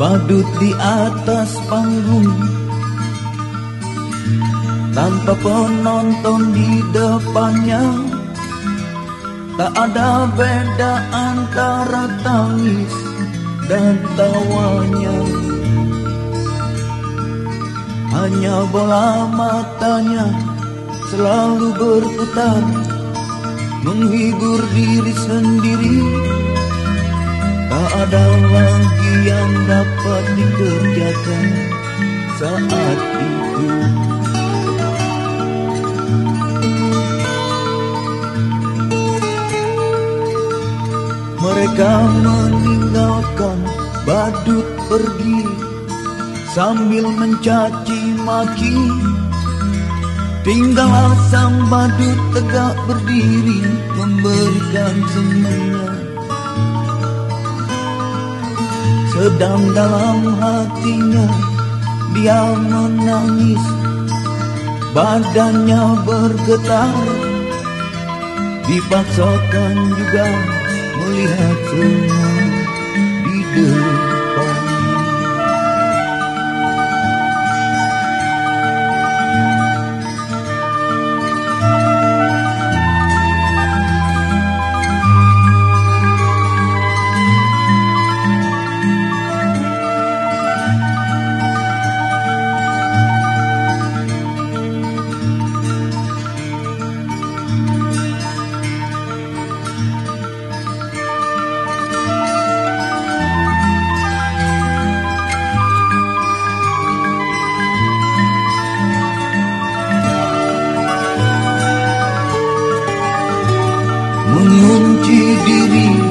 Badut di atas panggung. Tanpa penonton di depannya Tak ada beda antara tangis dan tawanya. Hanya bola matanya selalu berputar Menghibur diri sendiri ada lagi yang dapat dikerjakan saat itu. Mereka meninggalkan badut pergi Sambil mencaci maki. Tinggal sang badut tegak berdiri Memberikan semuanya Sedang dalam hatinya. Dia menangis. Badannya bergetar. Dipaksakan juga melihat semua. Di depan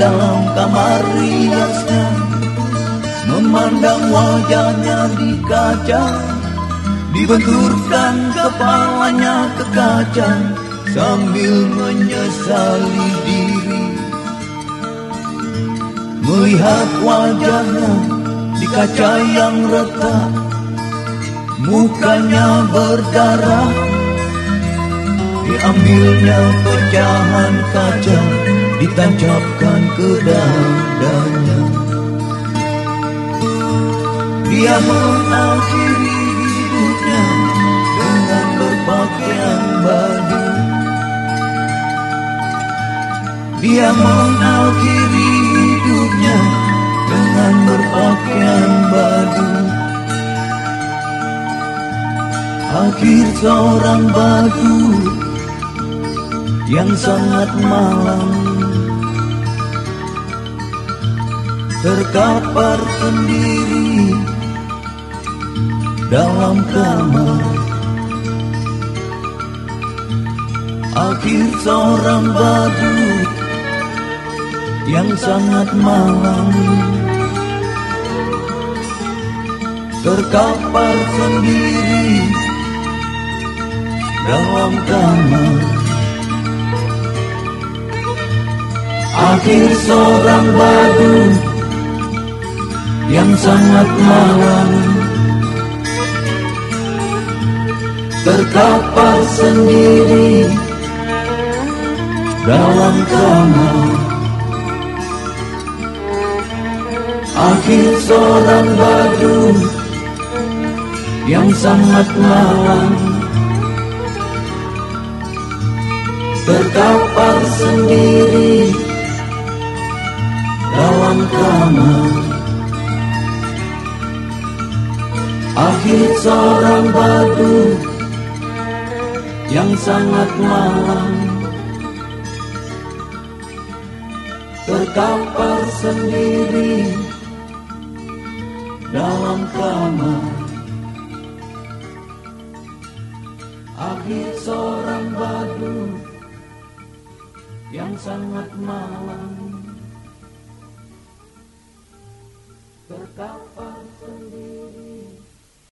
dalam kamar riasnya Memandang wajahnya di kaca Dibenturkan kepalanya ke kaca Sambil menyesali diri. Melihat wajahnya di kaca yang retak Mukanya berdarah Diambilnya pecahan kaca Ditancapkan ke dadanya Dia mengakhiri hidupnya Dengan berpakaian baju Dia mengakhiri hidupnya Dengan berpakaian baju Akhir seorang badut yang sangat malam terkapar sendiri dalam kamar. Akhir seorang badut yang sangat malam terkapar sendiri dalam kamar. Akhir seorang badut yang sangat malam Terkapar sendiri dalam kamar Akhir seorang badut yang sangat malam Terkapar sendiri dalam kamar Akhir seorang badut yang sangat malam Terkapar sendiri dalam kamar. Akhir seorang badut yang sangat malam